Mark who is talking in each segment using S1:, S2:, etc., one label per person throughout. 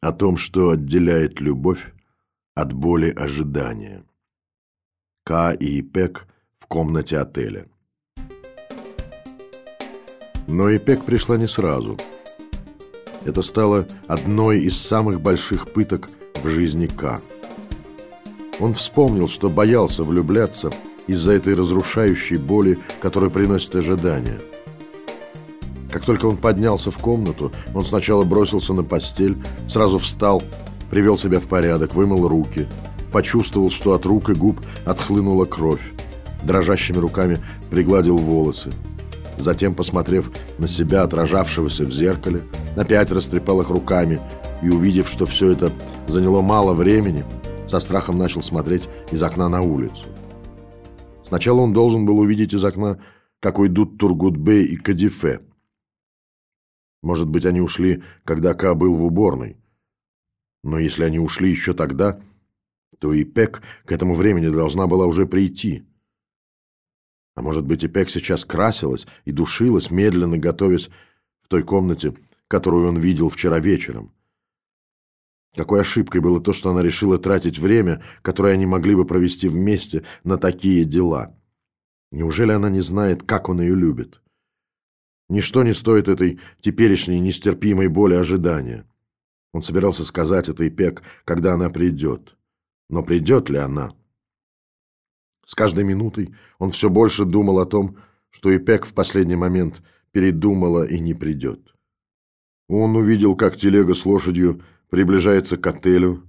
S1: О том, что отделяет любовь от боли ожидания. Ка и Ипек в комнате отеля. Но Ипек пришла не сразу. Это стало одной из самых больших пыток в жизни Ка. Он вспомнил, что боялся влюбляться из-за этой разрушающей боли, которую приносит ожидание – как только он поднялся в комнату, он сначала бросился на постель, сразу встал, привел себя в порядок, вымыл руки, почувствовал, что от рук и губ отхлынула кровь, дрожащими руками пригладил волосы. Затем, посмотрев на себя, отражавшегося в зеркале, опять растрепал их руками и, увидев, что все это заняло мало времени, со страхом начал смотреть из окна на улицу. Сначала он должен был увидеть из окна, как уйдут Тургутбей и Кадифе – может быть, они ушли, когда Ка был в уборной. Но если они ушли еще тогда, то и Пек к этому времени должна была уже прийти. А может быть, и Пек сейчас красилась и душилась, медленно готовясь в той комнате, которую он видел вчера вечером. Какой ошибкой было то, что она решила тратить время, которое они могли бы провести вместе на такие дела. Неужели она не знает, как он ее любит? Ничто не стоит этой теперешней нестерпимой боли ожидания. Он собирался сказать это Ипек, когда она придет. Но придет ли она? С каждой минутой он все больше думал о том, что Ипек в последний момент передумала и не придет. Он увидел, как телега с лошадью приближается к отелю,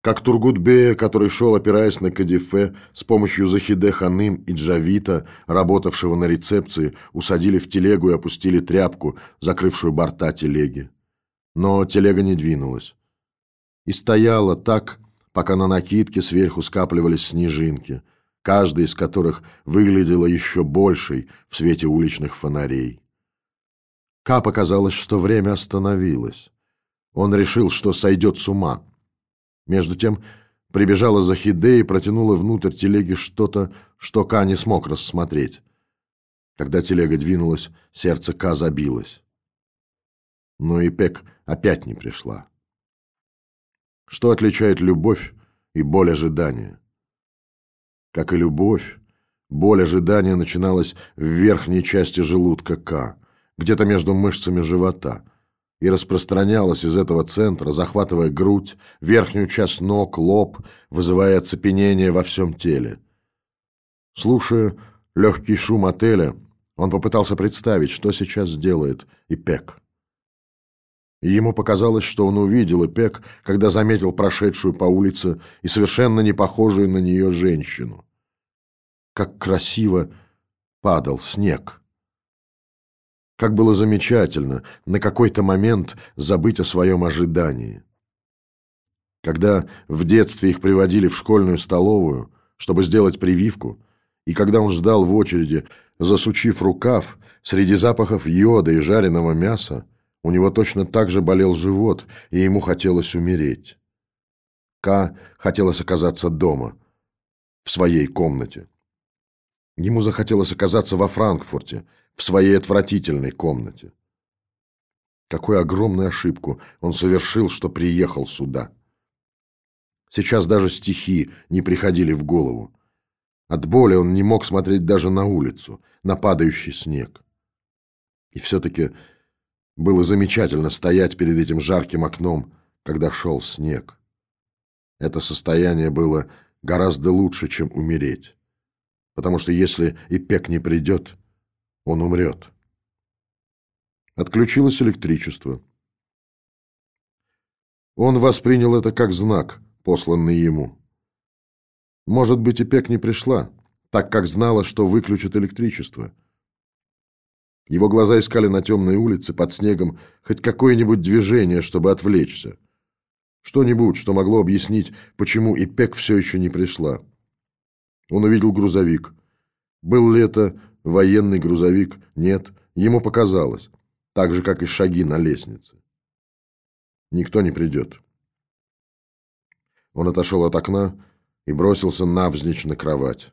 S1: как Тургутбея, который шел, опираясь на Кадифе, с помощью Захиде Ханым и Джавита, работавшего на рецепции, усадили в телегу и опустили тряпку, закрывшую борта телеги. Но телега не двинулась. И стояла так, пока на накидке сверху скапливались снежинки, каждая из которых выглядела еще большей в свете уличных фонарей. Ка показалось, что время остановилось. Он решил, что сойдет с ума – между тем прибежала Захиде и протянула внутрь телеги что-то, что Ка не смог рассмотреть. Когда телега двинулась, сердце Ка забилось. Но и Пек опять не пришла. Что отличает любовь и боль ожидания? Как и любовь, боль ожидания начиналась в верхней части желудка К, где-то между мышцами живота – и распространялась из этого центра, захватывая грудь, верхнюю часть ног, лоб, вызывая оцепенение во всем теле. Слушая легкий шум отеля, он попытался представить, что сейчас сделает Ипек. И ему показалось, что он увидел Ипек, когда заметил прошедшую по улице и совершенно не похожую на нее женщину. Как красиво падал снег. Как было замечательно на какой-то момент забыть о своем ожидании. Когда в детстве их приводили в школьную столовую, чтобы сделать прививку, и когда он ждал в очереди, засучив рукав, среди запахов йода и жареного мяса, у него точно так же болел живот, и ему хотелось умереть. К хотелось оказаться дома, в своей комнате. Ему захотелось оказаться во Франкфурте, в своей отвратительной комнате. Какую огромную ошибку он совершил, что приехал сюда. Сейчас даже стихи не приходили в голову. От боли он не мог смотреть даже на улицу, на падающий снег. И все-таки было замечательно стоять перед этим жарким окном, когда шел снег. Это состояние было гораздо лучше, чем умереть. Потому что если и пек не придет, он умрет. Отключилось электричество. Он воспринял это как знак, посланный ему. Может быть, и Пек не пришла, так как знала, что выключат электричество. Его глаза искали на темной улице под снегом хоть какое-нибудь движение, чтобы отвлечься. Что-нибудь, что могло объяснить, почему Ипек все еще не пришла. Он увидел грузовик. Был ли это Военный грузовик? Нет. Ему показалось. Так же, как и шаги на лестнице. Никто не придет. Он отошел от окна и бросился навзничь на кровать.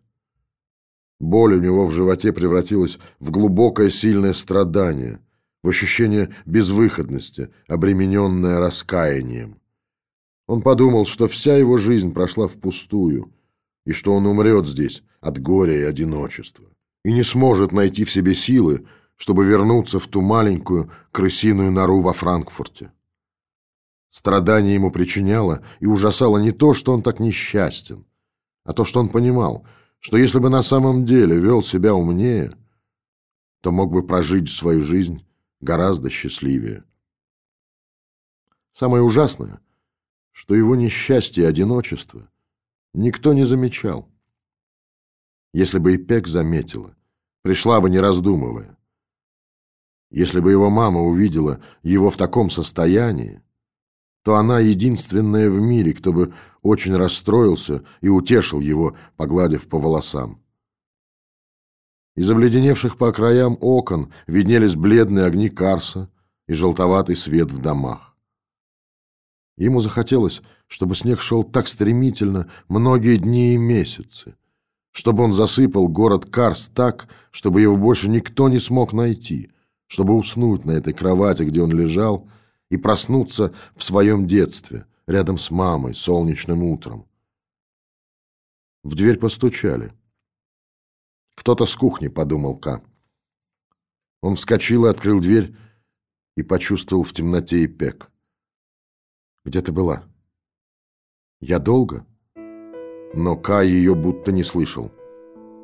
S1: Боль у него в животе превратилась в глубокое сильное страдание. в ощущение безвыходности, обремененное раскаянием. Он подумал, что вся его жизнь прошла впустую, и что он умрет здесь от горя и одиночества, и не сможет найти в себе силы, чтобы вернуться в ту маленькую крысиную нору во Франкфурте. Страдание ему причиняло и ужасало не то, что он так несчастен, а то, что он понимал, что если бы на самом деле вел себя умнее, то мог бы прожить свою жизнь гораздо счастливее. Самое ужасное, что его несчастье и одиночество никто не замечал. Если бы и Пек заметила, пришла бы не раздумывая. Если бы его мама увидела его в таком состоянии, то она единственная в мире, кто бы очень расстроился и утешил его, погладив по волосам. Из обледеневших по краям окон виднелись бледные огни Карса и желтоватый свет в домах. Ему захотелось, чтобы снег шел так стремительно многие дни и месяцы, чтобы он засыпал город Карс так, чтобы его больше никто не смог найти, чтобы уснуть на этой кровати, где он лежал, и проснуться в своем детстве, рядом с мамой, солнечным утром. В дверь постучали. Кто-то с кухни, подумал Ка. Он вскочил и открыл дверь и почувствовал в темноте и пек. Где ты была? Я долго? Но Ка ее будто не слышал.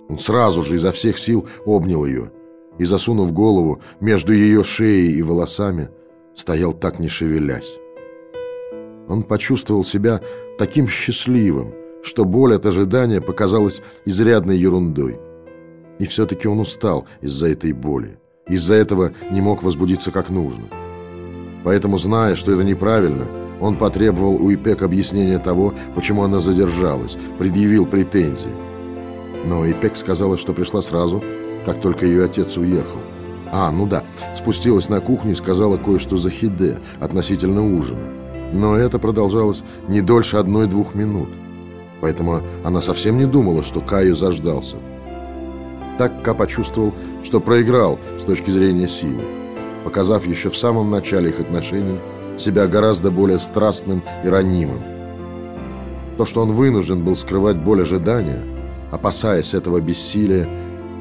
S1: Он сразу же изо всех сил обнял ее и, засунув голову между ее шеей и волосами, стоял так не шевелясь. Он почувствовал себя таким счастливым, что боль от ожидания показалась изрядной ерундой. И все-таки он устал из-за этой боли. Из-за этого не мог возбудиться как нужно. Поэтому, зная, что это неправильно, он потребовал у Ипек объяснения того, почему она задержалась, предъявил претензии. Но Ипек сказала, что пришла сразу, как только ее отец уехал. А, ну да, спустилась на кухню и сказала кое-что за Хиде относительно ужина. Но это продолжалось не дольше одной-двух минут. Поэтому она совсем не думала, что Каю заждался. Так Ка почувствовал, что проиграл с точки зрения силы, показав еще в самом начале их отношений себя гораздо более страстным и ранимым. То, что он вынужден был скрывать боль ожидания, опасаясь этого бессилия,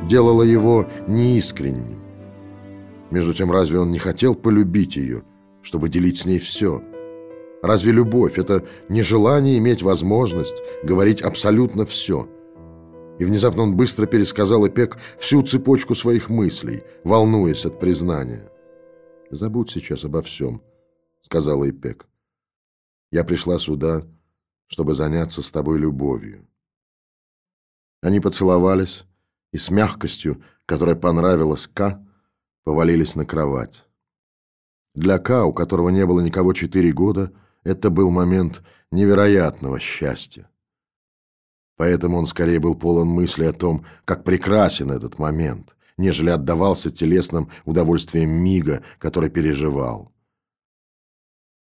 S1: делало его неискренним. Между тем, разве он не хотел полюбить ее, чтобы делить с ней все? Разве любовь – это не желание иметь возможность говорить абсолютно все – и внезапно он быстро пересказал Эпек всю цепочку своих мыслей, волнуясь от признания. «Забудь сейчас обо всем», — сказала Эпек. «Я пришла сюда, чтобы заняться с тобой любовью». Они поцеловались и с мягкостью, которая понравилась Ка, повалились на кровать. Для Ка, у которого не было никого четыре года, это был момент невероятного счастья. Поэтому он скорее был полон мысли о том, как прекрасен этот момент, нежели отдавался телесным удовольствием мига, который переживал.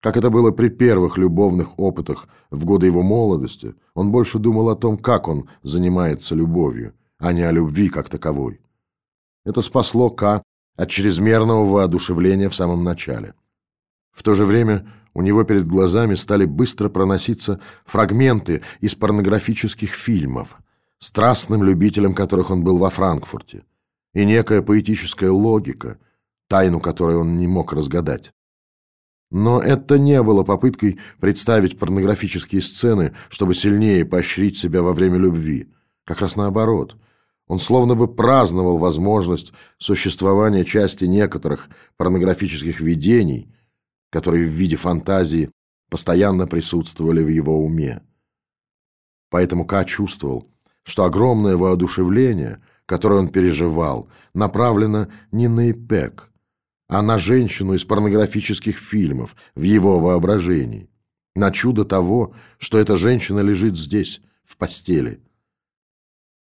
S1: Как это было при первых любовных опытах в годы его молодости, он больше думал о том, как он занимается любовью, а не о любви как таковой. Это спасло К от чрезмерного воодушевления в самом начале. В то же время у него перед глазами стали быстро проноситься фрагменты из порнографических фильмов, страстным любителем которых он был во Франкфурте, и некая поэтическая логика, тайну которой он не мог разгадать. Но это не было попыткой представить порнографические сцены, чтобы сильнее поощрить себя во время любви. Как раз наоборот. Он словно бы праздновал возможность существования части некоторых порнографических видений – которые в виде фантазии постоянно присутствовали в его уме. Поэтому Ка чувствовал, что огромное воодушевление, которое он переживал, направлено не на Ипек, а на женщину из порнографических фильмов в его воображении, на чудо того, что эта женщина лежит здесь, в постели.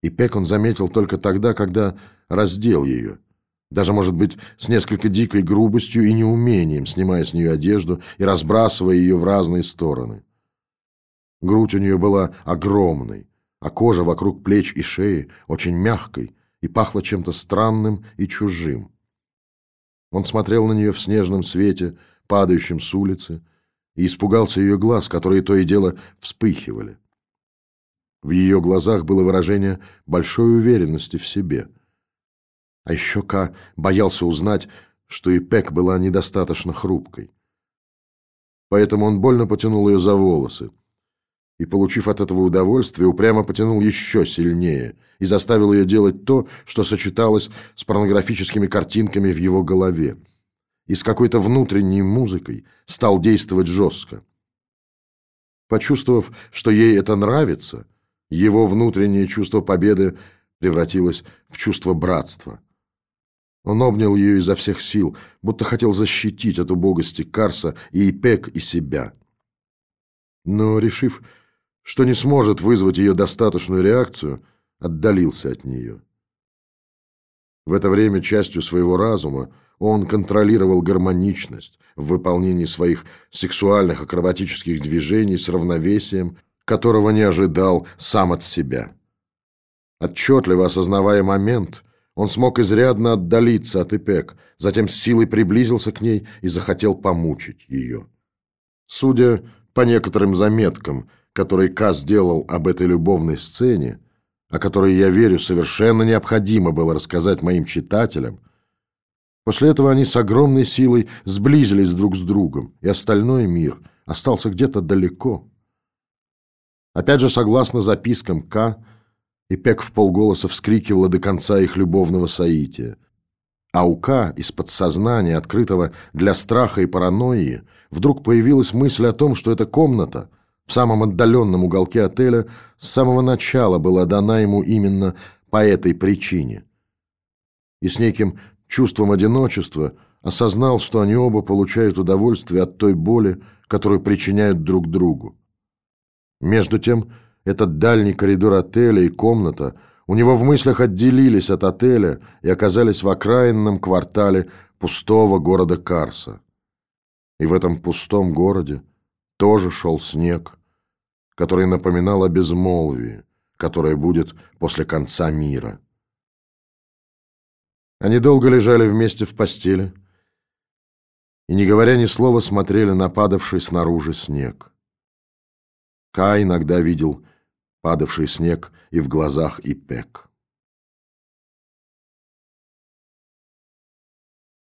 S1: Ипек он заметил только тогда, когда раздел ее – даже, может быть, с несколько дикой грубостью и неумением, снимая с нее одежду и разбрасывая ее в разные стороны. Грудь у нее была огромной, а кожа вокруг плеч и шеи очень мягкой и пахла чем-то странным и чужим. Он смотрел на нее в снежном свете, падающем с улицы, и испугался ее глаз, которые то и дело вспыхивали. В ее глазах было выражение большой уверенности в себе. А еще Ка боялся узнать, что и Пек была недостаточно хрупкой. Поэтому он больно потянул ее за волосы и, получив от этого удовольствие, упрямо потянул еще сильнее и заставил ее делать то, что сочеталось с порнографическими картинками в его голове и с какой-то внутренней музыкой стал действовать жестко. Почувствовав, что ей это нравится, его внутреннее чувство победы превратилось в чувство братства. Он обнял ее изо всех сил, будто хотел защитить от убогости Карса и Ипек и себя. Но, решив, что не сможет вызвать ее достаточную реакцию, отдалился от нее. В это время частью своего разума он контролировал гармоничность в выполнении своих сексуальных акробатических движений с равновесием, которого не ожидал сам от себя. Отчетливо осознавая момент, он смог изрядно отдалиться от Ипек, затем с силой приблизился к ней и захотел помучить ее. Судя по некоторым заметкам, которые Ка сделал об этой любовной сцене, о которой, я верю, совершенно необходимо было рассказать моим читателям, после этого они с огромной силой сблизились друг с другом, и остальной мир остался где-то далеко. Опять же, согласно запискам К, и Пек в полголоса вскрикивала до конца их любовного соития. А у К из подсознания, открытого для страха и паранойи, вдруг появилась мысль о том, что эта комната в самом отдаленном уголке отеля с самого начала была дана ему именно по этой причине. И с неким чувством одиночества осознал, что они оба получают удовольствие от той боли, которую причиняют друг другу. Между тем, этот дальний коридор отеля и комната у него в мыслях отделились от отеля и оказались в окраинном квартале пустого города Карса. И в этом пустом городе тоже шел снег, который напоминал о безмолвии, которое будет после конца мира. Они долго лежали вместе в постели и, не говоря ни слова, смотрели на падавший снаружи снег. Ка иногда видел падавший снег и в глазах Ипек.